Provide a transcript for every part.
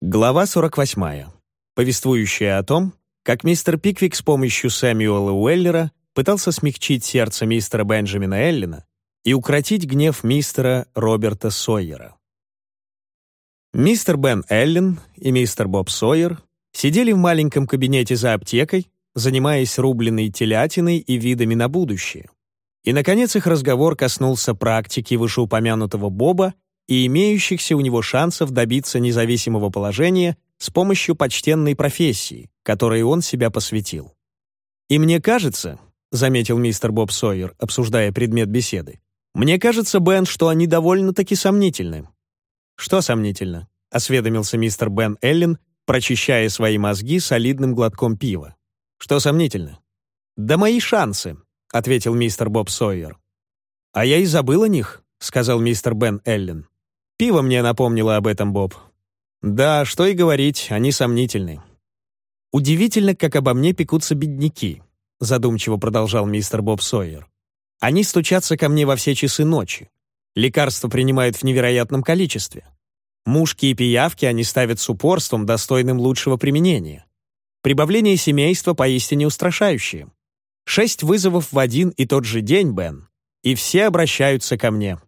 Глава 48. Повествующая о том, как мистер Пиквик с помощью Сэмюэла Уэллера пытался смягчить сердце мистера Бенджамина Эллина и укротить гнев мистера Роберта Сойера. Мистер Бен Эллен и мистер Боб Сойер сидели в маленьком кабинете за аптекой, занимаясь рубленной телятиной и видами на будущее. И, наконец, их разговор коснулся практики вышеупомянутого Боба и имеющихся у него шансов добиться независимого положения с помощью почтенной профессии, которой он себя посвятил. «И мне кажется», — заметил мистер Боб Сойер, обсуждая предмет беседы, «мне кажется, Бен, что они довольно-таки сомнительны». «Что сомнительно?» — осведомился мистер Бен Эллен, прочищая свои мозги солидным глотком пива. «Что сомнительно?» «Да мои шансы», — ответил мистер Боб Сойер. «А я и забыл о них», — сказал мистер Бен Эллен. Пиво мне напомнило об этом, Боб. Да, что и говорить, они сомнительны. Удивительно, как обо мне пекутся бедняки, задумчиво продолжал мистер Боб Сойер. Они стучатся ко мне во все часы ночи. Лекарства принимают в невероятном количестве. Мушки и пиявки они ставят с упорством, достойным лучшего применения. Прибавление семейства поистине устрашающее. Шесть вызовов в один и тот же день, Бен, и все обращаются ко мне.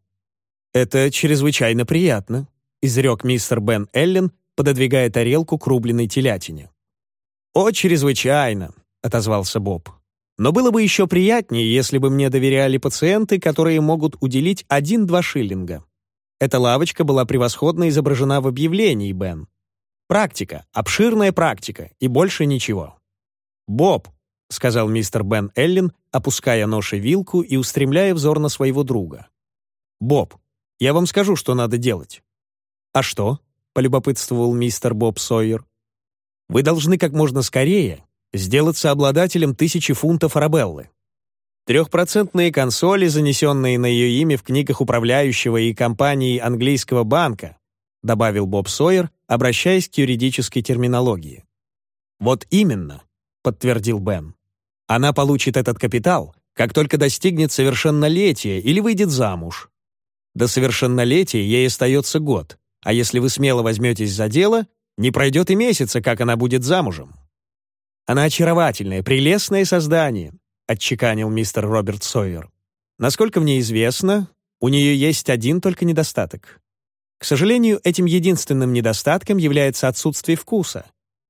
«Это чрезвычайно приятно», — изрек мистер Бен Эллен, пододвигая тарелку к рубленой телятине. «О, чрезвычайно», — отозвался Боб. «Но было бы еще приятнее, если бы мне доверяли пациенты, которые могут уделить один-два шиллинга. Эта лавочка была превосходно изображена в объявлении, Бен. Практика, обширная практика, и больше ничего». «Боб», — сказал мистер Бен Эллен, опуская нож и вилку и устремляя взор на своего друга. «Боб, я вам скажу, что надо делать». «А что?» — полюбопытствовал мистер Боб Сойер. «Вы должны как можно скорее сделаться обладателем тысячи фунтов Арабеллы. Трехпроцентные консоли, занесенные на ее имя в книгах управляющего и компании английского банка, добавил Боб Сойер, обращаясь к юридической терминологии. «Вот именно», — подтвердил Бен. «Она получит этот капитал, как только достигнет совершеннолетия или выйдет замуж. До совершеннолетия ей остается год, а если вы смело возьметесь за дело, не пройдет и месяца, как она будет замужем. Она очаровательное, прелестное создание, отчеканил мистер Роберт Сойер. Насколько мне известно, у нее есть один только недостаток. К сожалению, этим единственным недостатком является отсутствие вкуса.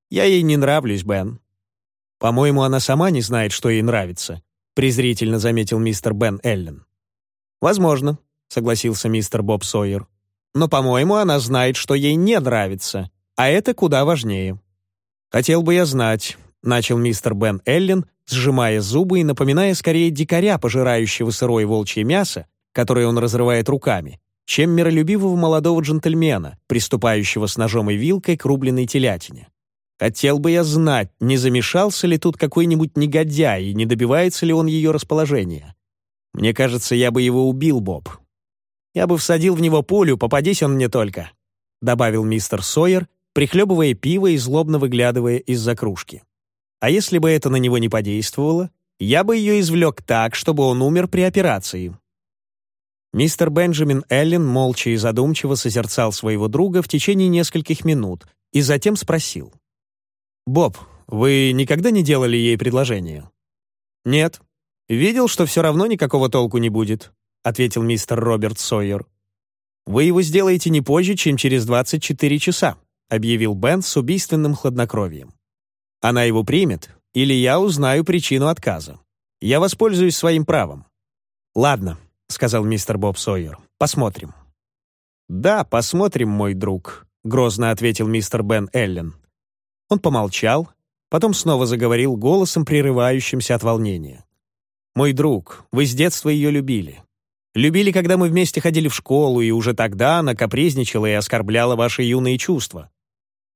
Я ей не нравлюсь, Бен. По-моему, она сама не знает, что ей нравится, презрительно заметил мистер Бен Эллен. Возможно, согласился мистер Боб Сойер. «Но, по-моему, она знает, что ей не нравится, а это куда важнее». «Хотел бы я знать», — начал мистер Бен Эллен, сжимая зубы и напоминая скорее дикаря, пожирающего сырое волчье мясо, которое он разрывает руками, чем миролюбивого молодого джентльмена, приступающего с ножом и вилкой к рубленной телятине. Хотел бы я знать, не замешался ли тут какой-нибудь негодяй и не добивается ли он ее расположения. Мне кажется, я бы его убил, Боб, я бы всадил в него пулю, попадись он мне только», добавил мистер Сойер, прихлебывая пиво и злобно выглядывая из-за кружки. «А если бы это на него не подействовало, я бы ее извлек так, чтобы он умер при операции». Мистер Бенджамин Эллен молча и задумчиво созерцал своего друга в течение нескольких минут и затем спросил. «Боб, вы никогда не делали ей предложение?» «Нет. Видел, что все равно никакого толку не будет. — ответил мистер Роберт Сойер. «Вы его сделаете не позже, чем через 24 часа», — объявил Бен с убийственным хладнокровием. «Она его примет, или я узнаю причину отказа. Я воспользуюсь своим правом». «Ладно», — сказал мистер Боб Сойер, — «посмотрим». «Да, посмотрим, мой друг», — грозно ответил мистер Бен Эллен. Он помолчал, потом снова заговорил голосом, прерывающимся от волнения. «Мой друг, вы с детства ее любили. Любили, когда мы вместе ходили в школу, и уже тогда она капризничала и оскорбляла ваши юные чувства.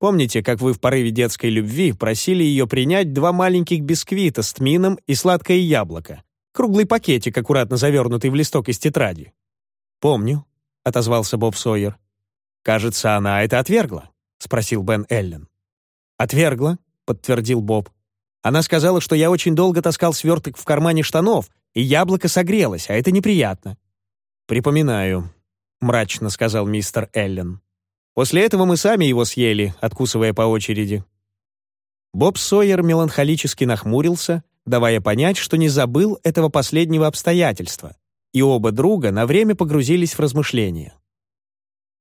Помните, как вы в порыве детской любви просили ее принять два маленьких бисквита с тмином и сладкое яблоко? Круглый пакетик, аккуратно завернутый в листок из тетради. «Помню», — отозвался Боб Сойер. «Кажется, она это отвергла», — спросил Бен Эллен. «Отвергла», — подтвердил Боб. «Она сказала, что я очень долго таскал сверток в кармане штанов, и яблоко согрелось, а это неприятно. «Припоминаю», — мрачно сказал мистер Эллен. После этого мы сами его съели, откусывая по очереди». Боб Сойер меланхолически нахмурился, давая понять, что не забыл этого последнего обстоятельства, и оба друга на время погрузились в размышления.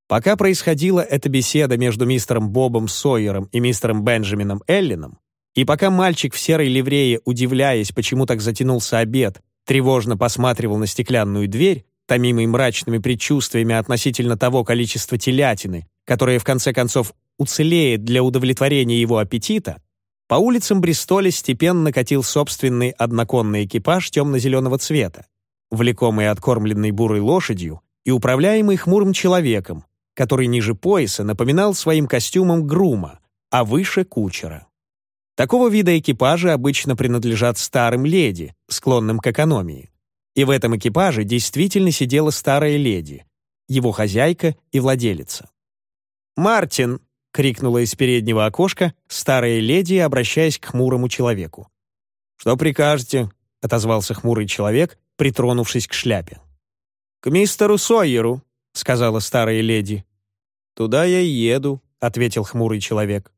Пока происходила эта беседа между мистером Бобом Сойером и мистером Бенджамином Эллином, и пока мальчик в серой ливрее, удивляясь, почему так затянулся обед, тревожно посматривал на стеклянную дверь, томимый мрачными предчувствиями относительно того количества телятины, которое в конце концов уцелеет для удовлетворения его аппетита, по улицам Бристоля степенно катил собственный одноконный экипаж темно-зеленого цвета, влекомый откормленной бурой лошадью и управляемый хмурым человеком, который ниже пояса напоминал своим костюмом грума, а выше — кучера. Такого вида экипажи обычно принадлежат старым леди, склонным к экономии. И в этом экипаже действительно сидела старая леди, его хозяйка и владелица. «Мартин!» — крикнула из переднего окошка старая леди, обращаясь к хмурому человеку. «Что прикажете?» — отозвался хмурый человек, притронувшись к шляпе. «К мистеру Сойеру», — сказала старая леди. «Туда я и еду», — ответил хмурый человек.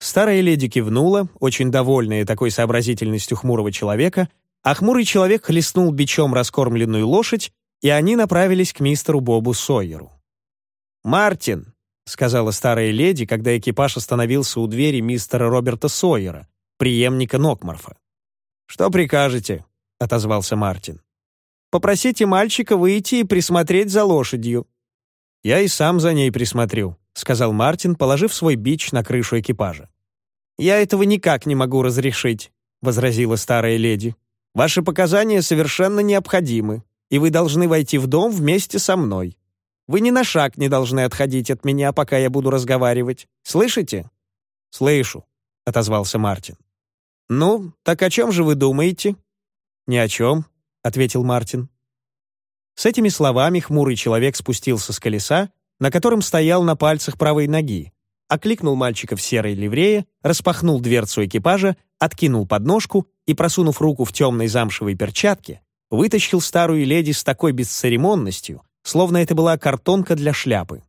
Старая леди кивнула, очень довольная такой сообразительностью хмурого человека, а хмурый человек хлестнул бичом раскормленную лошадь, и они направились к мистеру Бобу Сойеру. «Мартин», — сказала старая леди, когда экипаж остановился у двери мистера Роберта Сойера, преемника Нокмарфа. «Что прикажете?» — отозвался Мартин. «Попросите мальчика выйти и присмотреть за лошадью». «Я и сам за ней присмотрю», — сказал Мартин, положив свой бич на крышу экипажа. «Я этого никак не могу разрешить», — возразила старая леди. «Ваши показания совершенно необходимы, и вы должны войти в дом вместе со мной. Вы ни на шаг не должны отходить от меня, пока я буду разговаривать. Слышите?» «Слышу», — отозвался Мартин. «Ну, так о чем же вы думаете?» «Ни о чем», — ответил Мартин. С этими словами хмурый человек спустился с колеса на котором стоял на пальцах правой ноги, окликнул мальчика в серой ливрее, распахнул дверцу экипажа, откинул подножку и, просунув руку в темной замшевой перчатке, вытащил старую леди с такой бесцеремонностью, словно это была картонка для шляпы.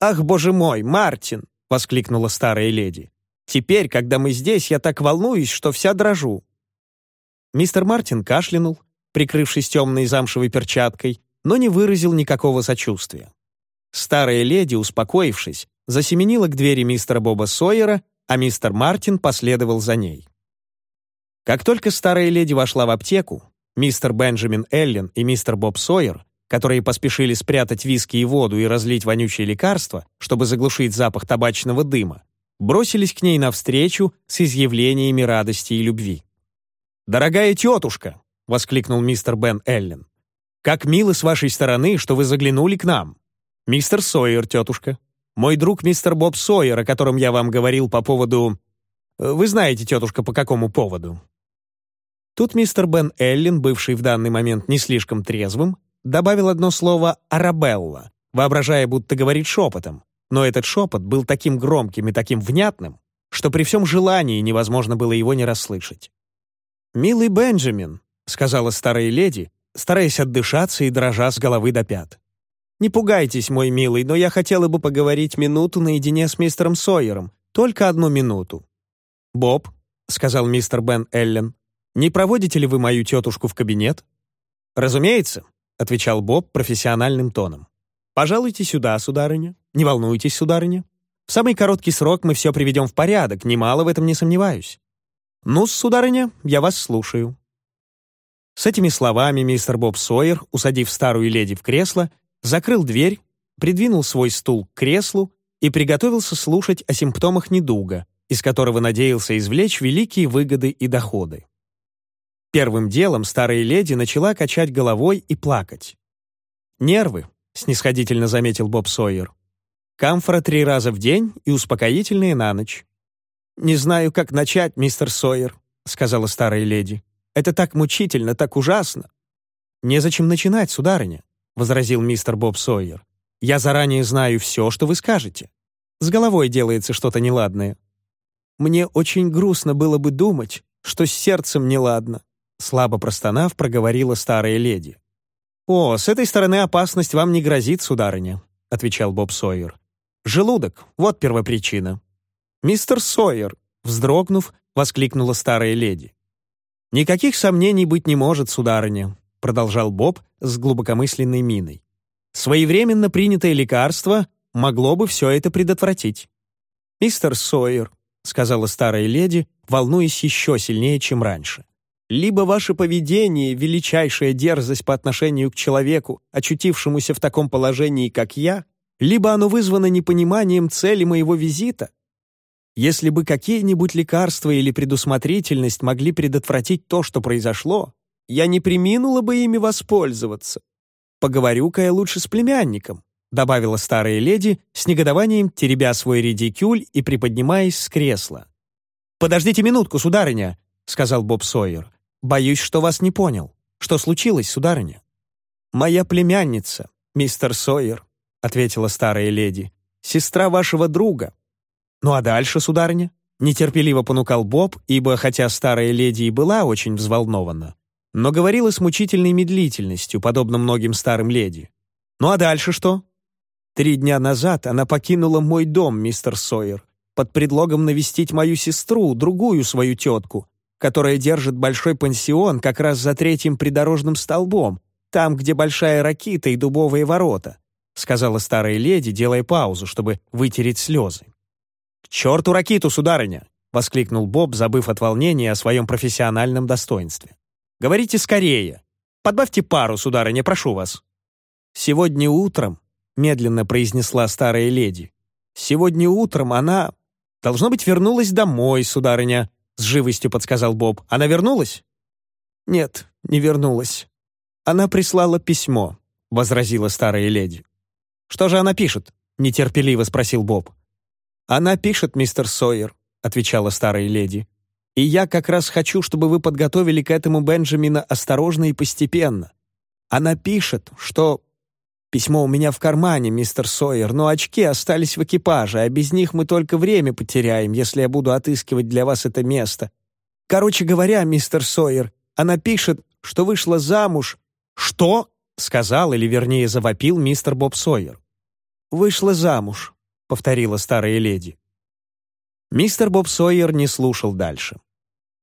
«Ах, боже мой, Мартин!» — воскликнула старая леди. «Теперь, когда мы здесь, я так волнуюсь, что вся дрожу». Мистер Мартин кашлянул, прикрывшись темной замшевой перчаткой, но не выразил никакого сочувствия. Старая леди, успокоившись, засеменила к двери мистера Боба Сойера, а мистер Мартин последовал за ней. Как только старая леди вошла в аптеку, мистер Бенджамин Эллен и мистер Боб Сойер, которые поспешили спрятать виски и воду и разлить вонючие лекарства, чтобы заглушить запах табачного дыма, бросились к ней навстречу с изъявлениями радости и любви. «Дорогая тетушка!» — воскликнул мистер Бен Эллен. «Как мило с вашей стороны, что вы заглянули к нам. «Мистер Сойер, тетушка. Мой друг мистер Боб Сойер, о котором я вам говорил по поводу... Э, вы знаете, тетушка, по какому поводу?» Тут мистер Бен Эллин, бывший в данный момент не слишком трезвым, добавил одно слово «арабелла», воображая, будто говорит шепотом. Но этот шепот был таким громким и таким внятным, что при всем желании невозможно было его не расслышать. «Милый Бенджамин», — сказала старая леди, стараясь отдышаться и дрожа с головы до пят. Не пугайтесь, мой милый, но я хотела бы поговорить минуту наедине с мистером Сойером. Только одну минуту». «Боб», — сказал мистер Бен Эллен, «не проводите ли вы мою тетушку в кабинет?» «Разумеется», — отвечал Боб профессиональным тоном. «Пожалуйте сюда, сударыня. Не волнуйтесь, сударыня. В самый короткий срок мы все приведем в порядок, немало в этом не сомневаюсь. Ну, сударыня, я вас слушаю». С этими словами мистер Боб Сойер, усадив старую леди в кресло, закрыл дверь, придвинул свой стул к креслу и приготовился слушать о симптомах недуга, из которого надеялся извлечь великие выгоды и доходы. Первым делом старая леди начала качать головой и плакать. «Нервы», — снисходительно заметил Боб Сойер. «Камфора три раза в день и успокоительные на ночь». «Не знаю, как начать, мистер Сойер», — сказала старая леди. «Это так мучительно, так ужасно». «Незачем начинать, сударыня. — возразил мистер Боб Сойер. «Я заранее знаю все, что вы скажете. С головой делается что-то неладное». «Мне очень грустно было бы думать, что с сердцем неладно», слабо простонав, проговорила старая леди. «О, с этой стороны опасность вам не грозит, сударыня», отвечал Боб Сойер. «Желудок — вот первопричина». «Мистер Сойер», — вздрогнув, воскликнула старая леди. «Никаких сомнений быть не может, сударыня», — продолжал Боб с глубокомысленной миной. «Своевременно принятое лекарство могло бы все это предотвратить». «Мистер Сойер», — сказала старая леди, волнуясь еще сильнее, чем раньше. «Либо ваше поведение — величайшая дерзость по отношению к человеку, очутившемуся в таком положении, как я, либо оно вызвано непониманием цели моего визита. Если бы какие-нибудь лекарства или предусмотрительность могли предотвратить то, что произошло, я не приминула бы ими воспользоваться. Поговорю-ка я лучше с племянником добавила старая леди, с негодованием теребя свой редикюль и приподнимаясь с кресла. «Подождите минутку, сударыня», — сказал Боб Сойер. «Боюсь, что вас не понял. Что случилось, сударыня?» «Моя племянница, мистер Сойер», — ответила старая леди, «сестра вашего друга». «Ну а дальше, сударыня?» Нетерпеливо понукал Боб, ибо, хотя старая леди и была очень взволнована, но говорила с мучительной медлительностью, подобно многим старым леди. «Ну а дальше что?» Три дня назад она покинула мой дом, мистер Сойер, под предлогом навестить мою сестру, другую свою тетку, которая держит большой пансион как раз за третьим придорожным столбом, там, где большая ракита и дубовые ворота», сказала старая леди, делая паузу, чтобы вытереть слезы. «К черту ракиту, сударыня!» — воскликнул Боб, забыв от волнения о своем профессиональном достоинстве. «Говорите скорее. Подбавьте пару, сударыня, прошу вас». Сегодня утром — медленно произнесла старая леди. «Сегодня утром она... Должно быть, вернулась домой, сударыня», — с живостью подсказал Боб. «Она вернулась?» «Нет, не вернулась. Она прислала письмо», — возразила старая леди. «Что же она пишет?» — нетерпеливо спросил Боб. «Она пишет, мистер Сойер», — отвечала старая леди. «И я как раз хочу, чтобы вы подготовили к этому Бенджамина осторожно и постепенно. Она пишет, что Письмо у меня в кармане, мистер Сойер, но очки остались в экипаже, а без них мы только время потеряем, если я буду отыскивать для вас это место. Короче говоря, мистер Сойер, она пишет, что вышла замуж. Что? сказал или вернее завопил мистер Боб Сойер. Вышла замуж, повторила старая леди. Мистер Боб Сойер не слушал дальше.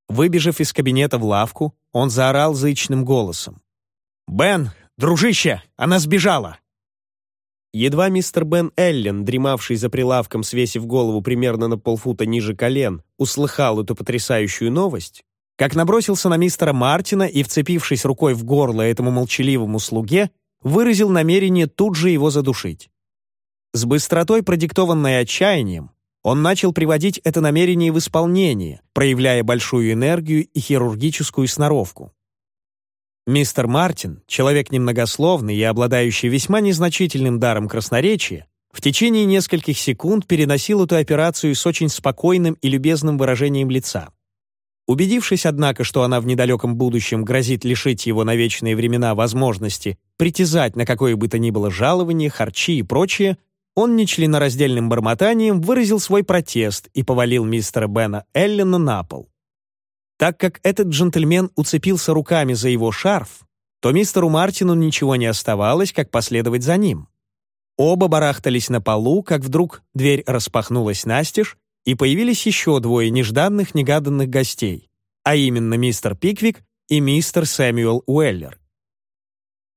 Выбежав из кабинета в лавку, он заорал зычным голосом. «Бен, дружище, она сбежала! Едва мистер Бен Эллен, дремавший за прилавком, свесив голову примерно на полфута ниже колен, услыхал эту потрясающую новость, как набросился на мистера Мартина и, вцепившись рукой в горло этому молчаливому слуге, выразил намерение тут же его задушить. С быстротой, продиктованной отчаянием, он начал приводить это намерение в исполнение, проявляя большую энергию и хирургическую сноровку. Мистер Мартин, человек немногословный и обладающий весьма незначительным даром красноречия, в течение нескольких секунд переносил эту операцию с очень спокойным и любезным выражением лица. Убедившись, однако, что она в недалеком будущем грозит лишить его на вечные времена возможности притязать на какое бы то ни было жалование, харчи и прочее, он нечленораздельным бормотанием выразил свой протест и повалил мистера Бена Эллена на пол. Так как этот джентльмен уцепился руками за его шарф, то мистеру Мартину ничего не оставалось, как последовать за ним. Оба барахтались на полу, как вдруг дверь распахнулась настежь, и появились еще двое нежданных, негаданных гостей, а именно мистер Пиквик и мистер Сэмюэл Уэллер.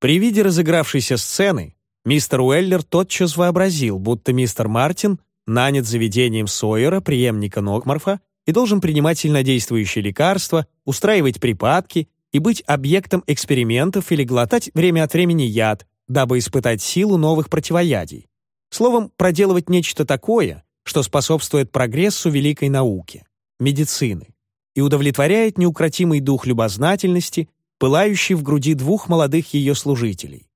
При виде разыгравшейся сцены мистер Уэллер тотчас вообразил, будто мистер Мартин нанят заведением Сойера, преемника Нокмарфа, и должен принимать сильнодействующие лекарства, устраивать припадки и быть объектом экспериментов или глотать время от времени яд, дабы испытать силу новых противоядий. Словом, проделывать нечто такое, что способствует прогрессу великой науки, медицины, и удовлетворяет неукротимый дух любознательности, пылающий в груди двух молодых ее служителей.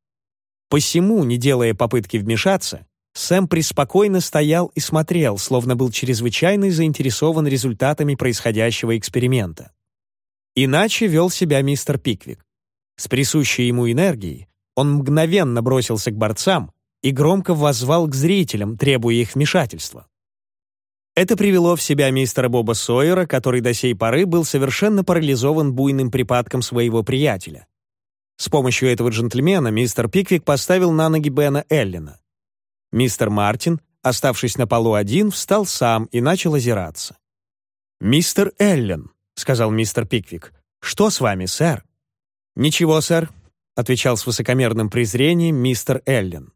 Посему, не делая попытки вмешаться, Сэм преспокойно стоял и смотрел, словно был чрезвычайно заинтересован результатами происходящего эксперимента. Иначе вел себя мистер Пиквик. С присущей ему энергией он мгновенно бросился к борцам и громко воззвал к зрителям, требуя их вмешательства. Это привело в себя мистера Боба Сойера, который до сей поры был совершенно парализован буйным припадком своего приятеля. С помощью этого джентльмена мистер Пиквик поставил на ноги Бена Эллина. Мистер Мартин, оставшись на полу один, встал сам и начал озираться. «Мистер Эллен», — сказал мистер Пиквик, — «что с вами, сэр?» «Ничего, сэр», — отвечал с высокомерным презрением мистер Эллен.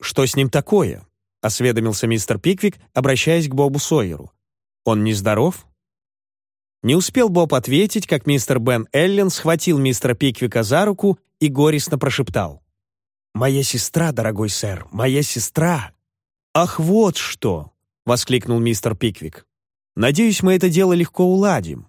«Что с ним такое?» — осведомился мистер Пиквик, обращаясь к Бобу Сойеру. «Он нездоров?» Не успел Боб ответить, как мистер Бен Эллен схватил мистера Пиквика за руку и горестно прошептал. «Моя сестра, дорогой сэр, моя сестра!» «Ах, вот что!» — воскликнул мистер Пиквик. «Надеюсь, мы это дело легко уладим.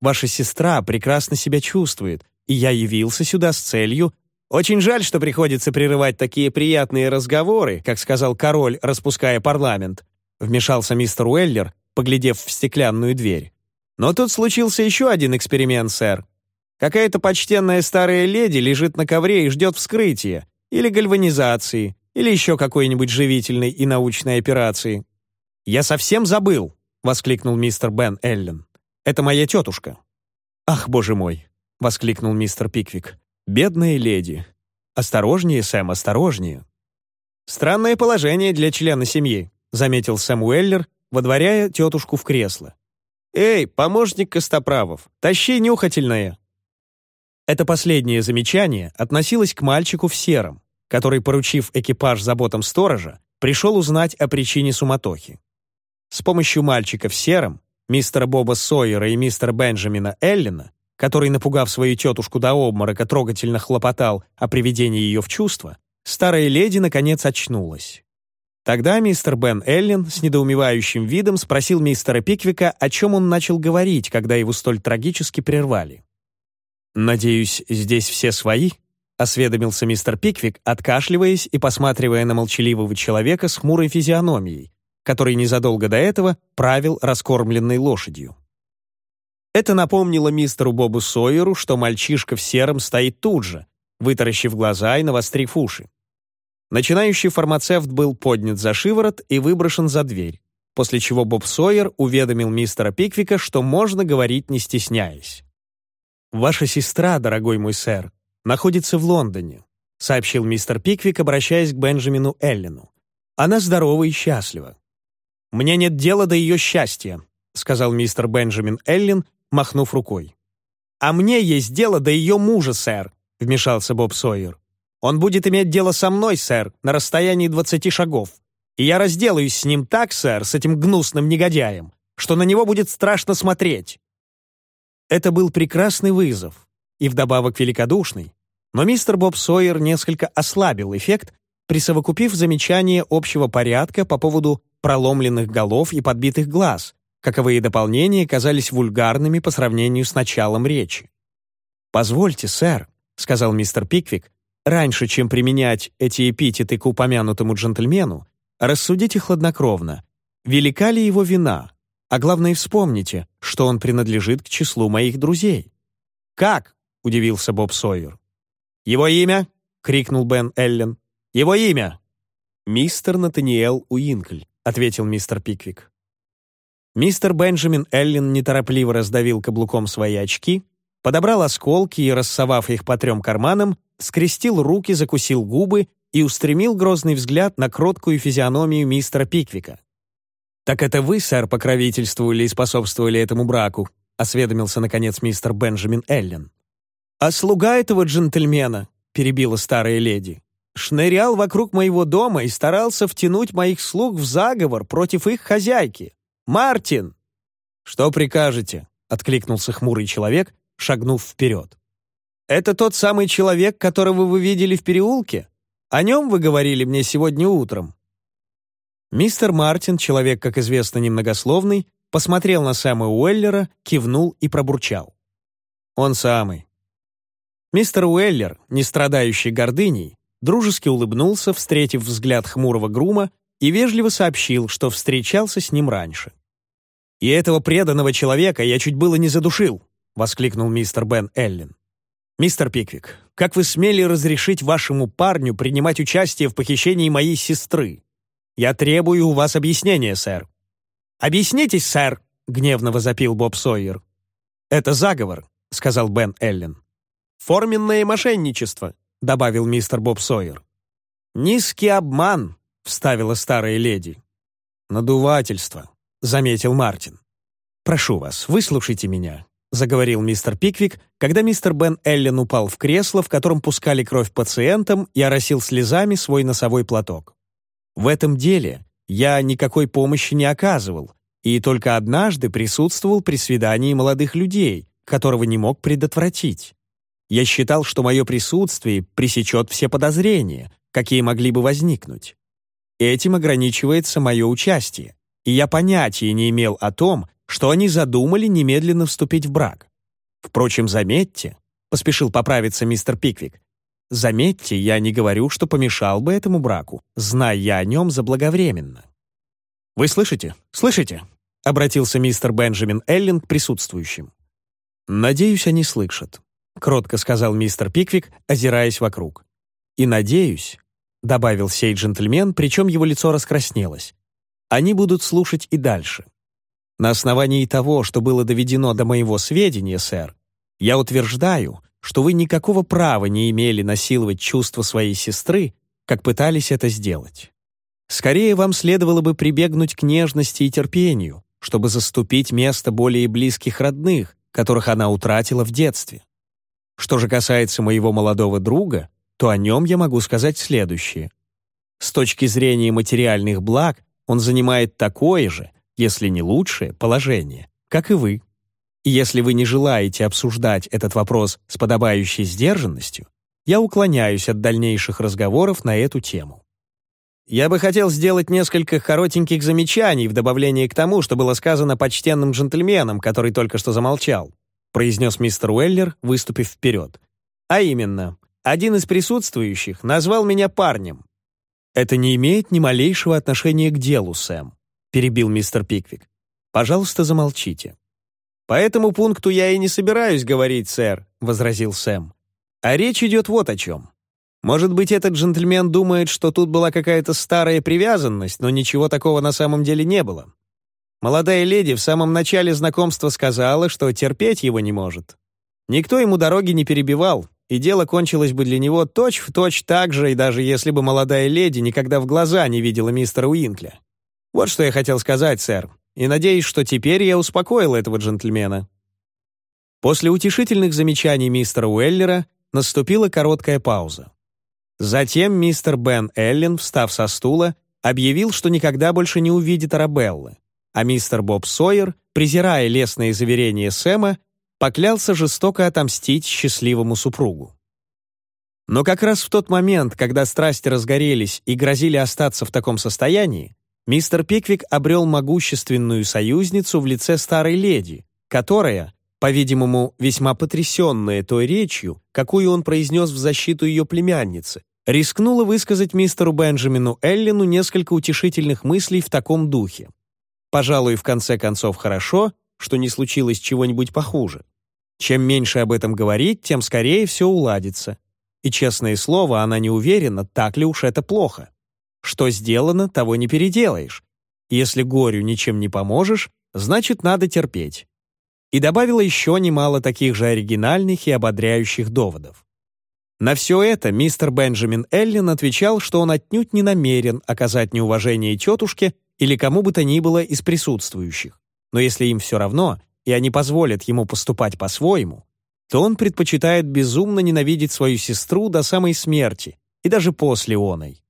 Ваша сестра прекрасно себя чувствует, и я явился сюда с целью «Очень жаль, что приходится прерывать такие приятные разговоры», как сказал король, распуская парламент, вмешался мистер Уэллер, поглядев в стеклянную дверь. «Но тут случился еще один эксперимент, сэр. Какая-то почтенная старая леди лежит на ковре и ждет вскрытия, или гальванизации, или еще какой-нибудь живительной и научной операции. «Я совсем забыл!» — воскликнул мистер Бен Эллен. «Это моя тетушка». «Ах, боже мой!» — воскликнул мистер Пиквик. «Бедная леди! Осторожнее, Сэм, осторожнее!» «Странное положение для члена семьи», — заметил Сэм Уэллер, водворяя тетушку в кресло. «Эй, помощник Костоправов, тащи нюхательное!» Это последнее замечание относилось к мальчику в сером, который, поручив экипаж заботам сторожа, пришел узнать о причине суматохи. С помощью мальчика в сером, мистера Боба Сойера и мистера Бенджамина Эллина, который, напугав свою тетушку до обморока, трогательно хлопотал о приведении ее в чувство, старая леди, наконец, очнулась. Тогда мистер Бен Эллин с недоумевающим видом спросил мистера Пиквика, о чем он начал говорить, когда его столь трагически прервали. «Надеюсь, здесь все свои?» — осведомился мистер Пиквик, откашливаясь и посматривая на молчаливого человека с хмурой физиономией, который незадолго до этого правил раскормленной лошадью. Это напомнило мистеру Бобу Сойеру, что мальчишка в сером стоит тут же, вытаращив глаза и навострив уши. Начинающий фармацевт был поднят за шиворот и выброшен за дверь, после чего Боб Сойер уведомил мистера Пиквика, что можно говорить не стесняясь. «Ваша сестра, дорогой мой сэр, находится в Лондоне», сообщил мистер Пиквик, обращаясь к Бенджамину Эллину. «Она здорова и счастлива». «Мне нет дела до ее счастья», сказал мистер Бенджамин Эллин, махнув рукой. «А мне есть дело до ее мужа, сэр», вмешался Боб Сойер. «Он будет иметь дело со мной, сэр, на расстоянии двадцати шагов. И я разделаюсь с ним так, сэр, с этим гнусным негодяем, что на него будет страшно смотреть. Это был прекрасный вызов, и вдобавок великодушный, но мистер Боб Сойер несколько ослабил эффект, присовокупив замечание общего порядка по поводу проломленных голов и подбитых глаз, каковые дополнения казались вульгарными по сравнению с началом речи. «Позвольте, сэр», — сказал мистер Пиквик, «раньше, чем применять эти эпитеты к упомянутому джентльмену, рассудите хладнокровно, велика ли его вина, а главное, вспомните, что он принадлежит к числу моих друзей». «Как?» — удивился Боб Сойер. «Его имя?» — крикнул Бен Эллен. «Его имя!» «Мистер Натаниэл Уинкль», — ответил мистер Пиквик. Мистер Бенджамин Эллен неторопливо раздавил каблуком свои очки, подобрал осколки и, рассовав их по трем карманам, скрестил руки, закусил губы и устремил грозный взгляд на кроткую физиономию мистера Пиквика. «Так это вы, сэр, покровительствовали и способствовали этому браку?» — осведомился, наконец, мистер Бенджамин Эллен. «А слуга этого джентльмена», — перебила старая леди, «шнырял вокруг моего дома и старался втянуть моих слуг в заговор против их хозяйки. Мартин!» «Что прикажете?» — откликнулся хмурый человек, шагнув вперед. «Это тот самый человек, которого вы видели в переулке? О нем вы говорили мне сегодня утром?» Мистер Мартин, человек, как известно, немногословный, посмотрел на Сэма Уэллера, кивнул и пробурчал. «Он самый». Мистер Уэллер, не страдающий гордыней, дружески улыбнулся, встретив взгляд хмурого грума, и вежливо сообщил, что встречался с ним раньше. «И этого преданного человека я чуть было не задушил», — воскликнул мистер Бен Эллен. «Мистер Пиквик, как вы смели разрешить вашему парню принимать участие в похищении моей сестры? Я требую у вас объяснения, сэр». «Объяснитесь, сэр!» — гневно возопил Боб Сойер. «Это заговор», — сказал Бен Эллен. «Форменное мошенничество», — добавил мистер Боб Сойер. «Низкий обман», — вставила старая леди. «Надувательство», — заметил Мартин. «Прошу вас, выслушайте меня», — заговорил мистер Пиквик, когда мистер Бен Эллен упал в кресло, в котором пускали кровь пациентам, и оросил слезами свой носовой платок. «В этом деле я никакой помощи не оказывал, и только однажды присутствовал при свидании молодых людей, которого не мог предотвратить. Я считал, что мое присутствие пресечет все подозрения, какие могли бы возникнуть. Этим ограничивается мое участие, и я понятия не имел о том, что они задумали немедленно вступить в брак. Впрочем, заметьте, поспешил поправиться мистер Пиквик, заметьте, я не говорю, что помешал бы этому браку, зная о нем заблаговременно. «Вы слышите? Слышите?» — обратился мистер Бенджамин Эллин к присутствующим. «Надеюсь, они слышат», — кротко сказал мистер Пиквик, озираясь вокруг. «И надеюсь, — добавил сей джентльмен, причем его лицо раскраснелось. «Они будут слушать и дальше. На основании того, что было доведено до моего сведения, сэр, я утверждаю, что вы никакого права не имели насиловать чувства своей сестры, как пытались это сделать. Скорее, вам следовало бы прибегнуть к нежности и терпению, чтобы заступить место более близких родных, которых она утратила в детстве. Что же касается моего молодого друга, то о нем я могу сказать следующее. С точки зрения материальных благ он занимает такое же, если не лучшее, положение, как и вы. И если вы не желаете обсуждать этот вопрос с подобающей сдержанностью, я уклоняюсь от дальнейших разговоров на эту тему. Я бы хотел сделать несколько коротеньких замечаний в добавлении к тому, что было сказано почтенным джентльменом, который только что замолчал, произнес мистер Уэллер, выступив вперед. А именно, один из присутствующих назвал меня парнем. «Это не имеет ни малейшего отношения к делу, Сэм», — перебил мистер Пиквик. «Пожалуйста, замолчите». «По этому пункту я и не собираюсь говорить, сэр», — возразил Сэм. «А речь идет вот о чем. Может быть, этот джентльмен думает, что тут была какая-то старая привязанность, но ничего такого на самом деле не было. Молодая леди в самом начале знакомства сказала, что терпеть его не может. Никто ему дороги не перебивал, и дело кончилось бы для него точь-в-точь точь так же, и даже если бы молодая леди никогда в глаза не видела мистера Уинкля. Вот что я хотел сказать, сэр, и надеюсь, что теперь я успокоил этого джентльмена». После утешительных замечаний мистера Уэллера наступила короткая пауза. Затем мистер Бен Эллен, встав со стула, объявил, что никогда больше не увидит Арабеллы, а мистер Боб Сойер, презирая лестные заверения Сэма, поклялся жестоко отомстить счастливому супругу. Но как раз в тот момент, когда страсти разгорелись и грозили остаться в таком состоянии, мистер Пиквик обрел могущественную союзницу в лице старой леди, которая, по-видимому, весьма потрясенная той речью, какую он произнес в защиту ее племянницы, рискнула высказать мистеру Бенджамину Эллину несколько утешительных мыслей в таком духе. Пожалуй, в конце концов хорошо, что не случилось чего-нибудь похуже. Чем меньше об этом говорить, тем скорее все уладится. И, честное слово, она не уверена, так ли уж это плохо. Что сделано, того не переделаешь. Если горю ничем не поможешь, значит, надо терпеть. И добавила еще немало таких же оригинальных и ободряющих доводов. На все это мистер Бенджамин Эллен отвечал, что он отнюдь не намерен оказать неуважение тетушке или кому бы то ни было из присутствующих. Но если им все равно, и они позволят ему поступать по-своему, то он предпочитает безумно ненавидеть свою сестру до самой смерти и даже после оной.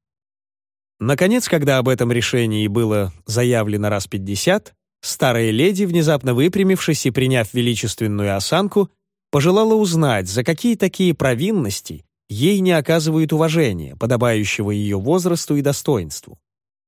Наконец, когда об этом решении было заявлено раз пятьдесят, старая леди, внезапно выпрямившись и приняв величественную осанку, пожелала узнать, за какие такие провинности ей не оказывают уважения, подобающего ее возрасту и достоинству.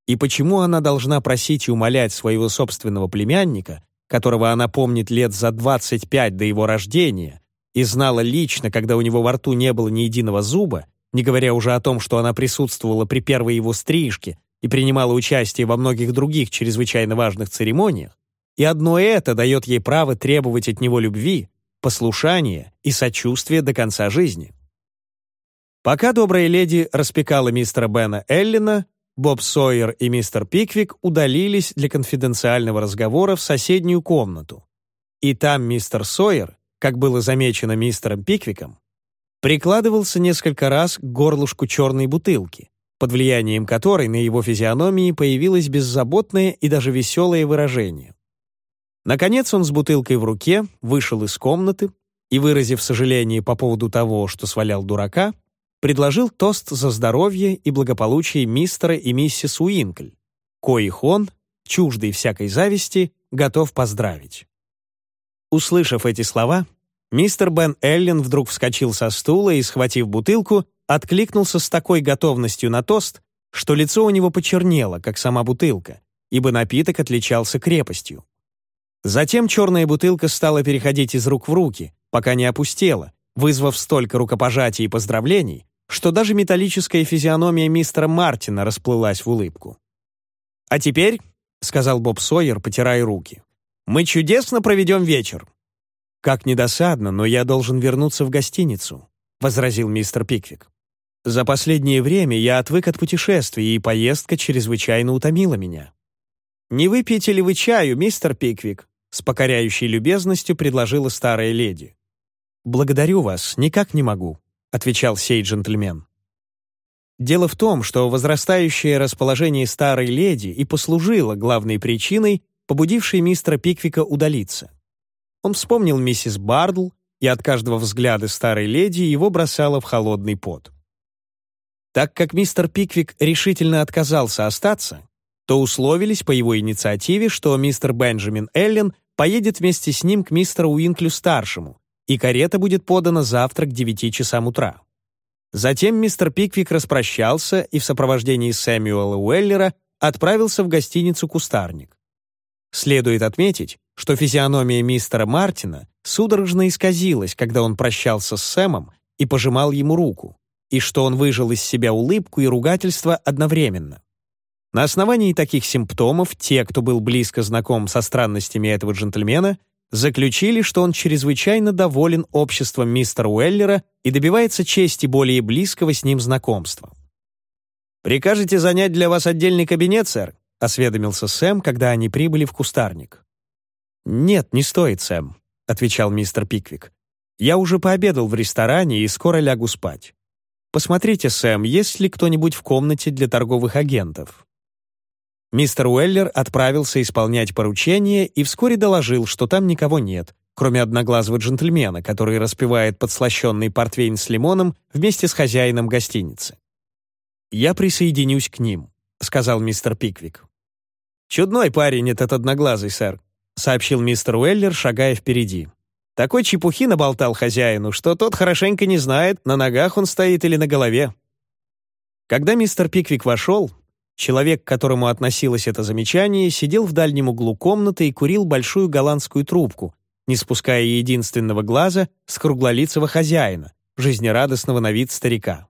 И почему она должна просить и умолять своего собственного племянника которого она помнит лет за 25 до его рождения и знала лично, когда у него во рту не было ни единого зуба, не говоря уже о том, что она присутствовала при первой его стрижке и принимала участие во многих других чрезвычайно важных церемониях, и одно это дает ей право требовать от него любви, послушания и сочувствия до конца жизни. Пока добрая леди распекала мистера Бена Эллина, Боб Сойер и мистер Пиквик удалились для конфиденциального разговора в соседнюю комнату. И там мистер Сойер, как было замечено мистером Пиквиком, прикладывался несколько раз к горлышку черной бутылки, под влиянием которой на его физиономии появилось беззаботное и даже веселое выражение. Наконец он с бутылкой в руке вышел из комнаты и, выразив сожаление по поводу того, что свалял дурака, предложил тост за здоровье и благополучие мистера и миссис Уинкль, коих он, чуждый всякой зависти, готов поздравить. Услышав эти слова, мистер Бен Эллен вдруг вскочил со стула и, схватив бутылку, откликнулся с такой готовностью на тост, что лицо у него почернело, как сама бутылка, ибо напиток отличался крепостью. Затем черная бутылка стала переходить из рук в руки, пока не опустела, вызвав столько рукопожатий и поздравлений, что даже металлическая физиономия мистера Мартина расплылась в улыбку. «А теперь», — сказал Боб Сойер, потирая руки, мы чудесно проведем вечер». «Как недосадно, но я должен вернуться в гостиницу», — возразил мистер Пиквик. «За последнее время я отвык от путешествий, и поездка чрезвычайно утомила меня». «Не выпьете ли вы чаю, мистер Пиквик?» с покоряющей любезностью предложила старая леди. «Благодарю вас, никак не могу», — отвечал сей джентльмен. Дело в том, что возрастающее расположение старой леди и послужило главной причиной, побудивший мистера Пиквика удалиться. Он вспомнил миссис Бардл, и от каждого взгляда старой леди его бросало в холодный пот. Так как мистер Пиквик решительно отказался остаться, то условились по его инициативе, что мистер Бенджамин Эллен поедет вместе с ним к мистеру Уинклю-старшему, и карета будет подана завтра к 9 часам утра. Затем мистер Пиквик распрощался и в сопровождении Сэмюэла Уэллера отправился в гостиницу «Кустарник». Следует отметить, что физиономия мистера Мартина судорожно исказилась, когда он прощался с Сэмом и пожимал ему руку, и что он выжил из себя улыбку и ругательство одновременно. На основании таких симптомов те, кто был близко знаком со странностями этого джентльмена, заключили, что он чрезвычайно доволен обществом мистера Уэллера и добивается чести более близкого с ним знакомства. «Прикажете занять для вас отдельный кабинет, сэр?» — осведомился Сэм, когда они прибыли в кустарник. «Нет, не стоит, Сэм», — отвечал мистер Пиквик. «Я уже пообедал в ресторане и скоро лягу спать. Посмотрите, Сэм, есть ли кто-нибудь в комнате для торговых агентов?» Мистер Уэллер отправился исполнять поручение и вскоре доложил, что там никого нет, кроме одноглазого джентльмена, который распивает подслащенный портвейн с лимоном вместе с хозяином гостиницы. «Я присоединюсь к ним», — сказал мистер Пиквик. «Чудной парень этот одноглазый, сэр», — сообщил мистер Уэллер, шагая впереди. «Такой чепухи наболтал хозяину, что тот хорошенько не знает, на ногах он стоит или на голове». Когда мистер Пиквик вошел, человек, к которому относилось это замечание, сидел в дальнем углу комнаты и курил большую голландскую трубку, не спуская единственного глаза с круглолицего хозяина, жизнерадостного на вид старика.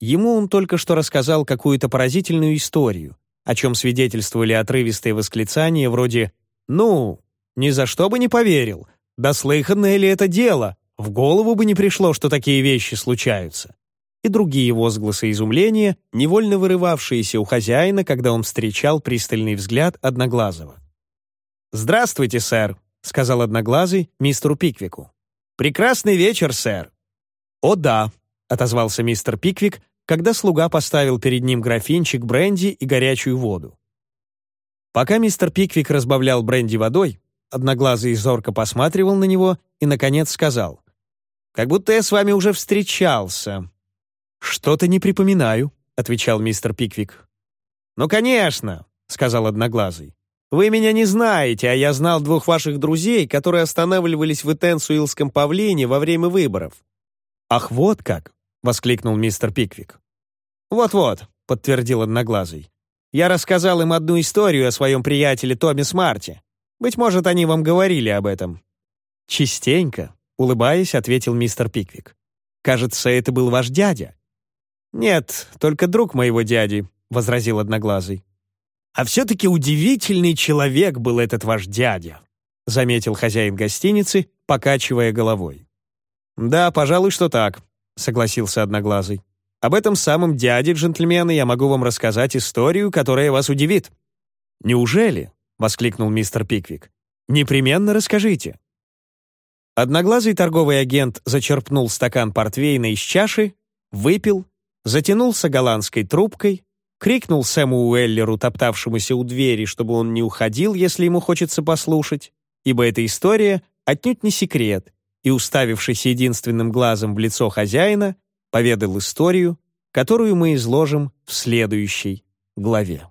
Ему он только что рассказал какую-то поразительную историю, о чем свидетельствовали отрывистые восклицания вроде «Ну, ни за что бы не поверил, да слыханное ли это дело, в голову бы не пришло, что такие вещи случаются» и другие возгласы изумления, невольно вырывавшиеся у хозяина, когда он встречал пристальный взгляд Одноглазого. «Здравствуйте, сэр», — сказал Одноглазый мистеру Пиквику. «Прекрасный вечер, сэр». «О да», — отозвался мистер Пиквик, когда слуга поставил перед ним графинчик бренди и горячую воду. Пока мистер Пиквик разбавлял бренди водой, одноглазый зорко посматривал на него и, наконец, сказал, «Как будто я с вами уже встречался». «Что-то не припоминаю», — отвечал мистер Пиквик. «Ну, конечно», — сказал Одноглазый. «Вы меня не знаете, а я знал двух ваших друзей, которые останавливались в Этенсуилском павлине во время выборов». «Ах, вот как!» — воскликнул мистер Пиквик. «Вот-вот», — подтвердил Одноглазый. «Я рассказал им одну историю о своем приятеле Томми Смарте. Быть может, они вам говорили об этом». «Частенько», — улыбаясь, ответил мистер Пиквик. «Кажется, это был ваш дядя». «Нет, только друг моего дяди», — возразил Одноглазый. «А все-таки удивительный человек был этот ваш дядя», — заметил хозяин гостиницы, покачивая головой. «Да, пожалуй, что так», согласился Одноглазый. «Об этом самом дяде, джентльмены, я могу вам рассказать историю, которая вас удивит». «Неужели?» — воскликнул мистер Пиквик. «Непременно расскажите». Одноглазый торговый агент зачерпнул стакан портвейна из чаши, выпил, затянулся голландской трубкой, крикнул Сэму Уэллеру, топтавшемуся у двери, чтобы он не уходил, если ему хочется послушать, ибо эта история отнюдь не секрет, и, уставившись единственным глазом в лицо хозяина, поведал историю, которую мы изложим в следующей главе.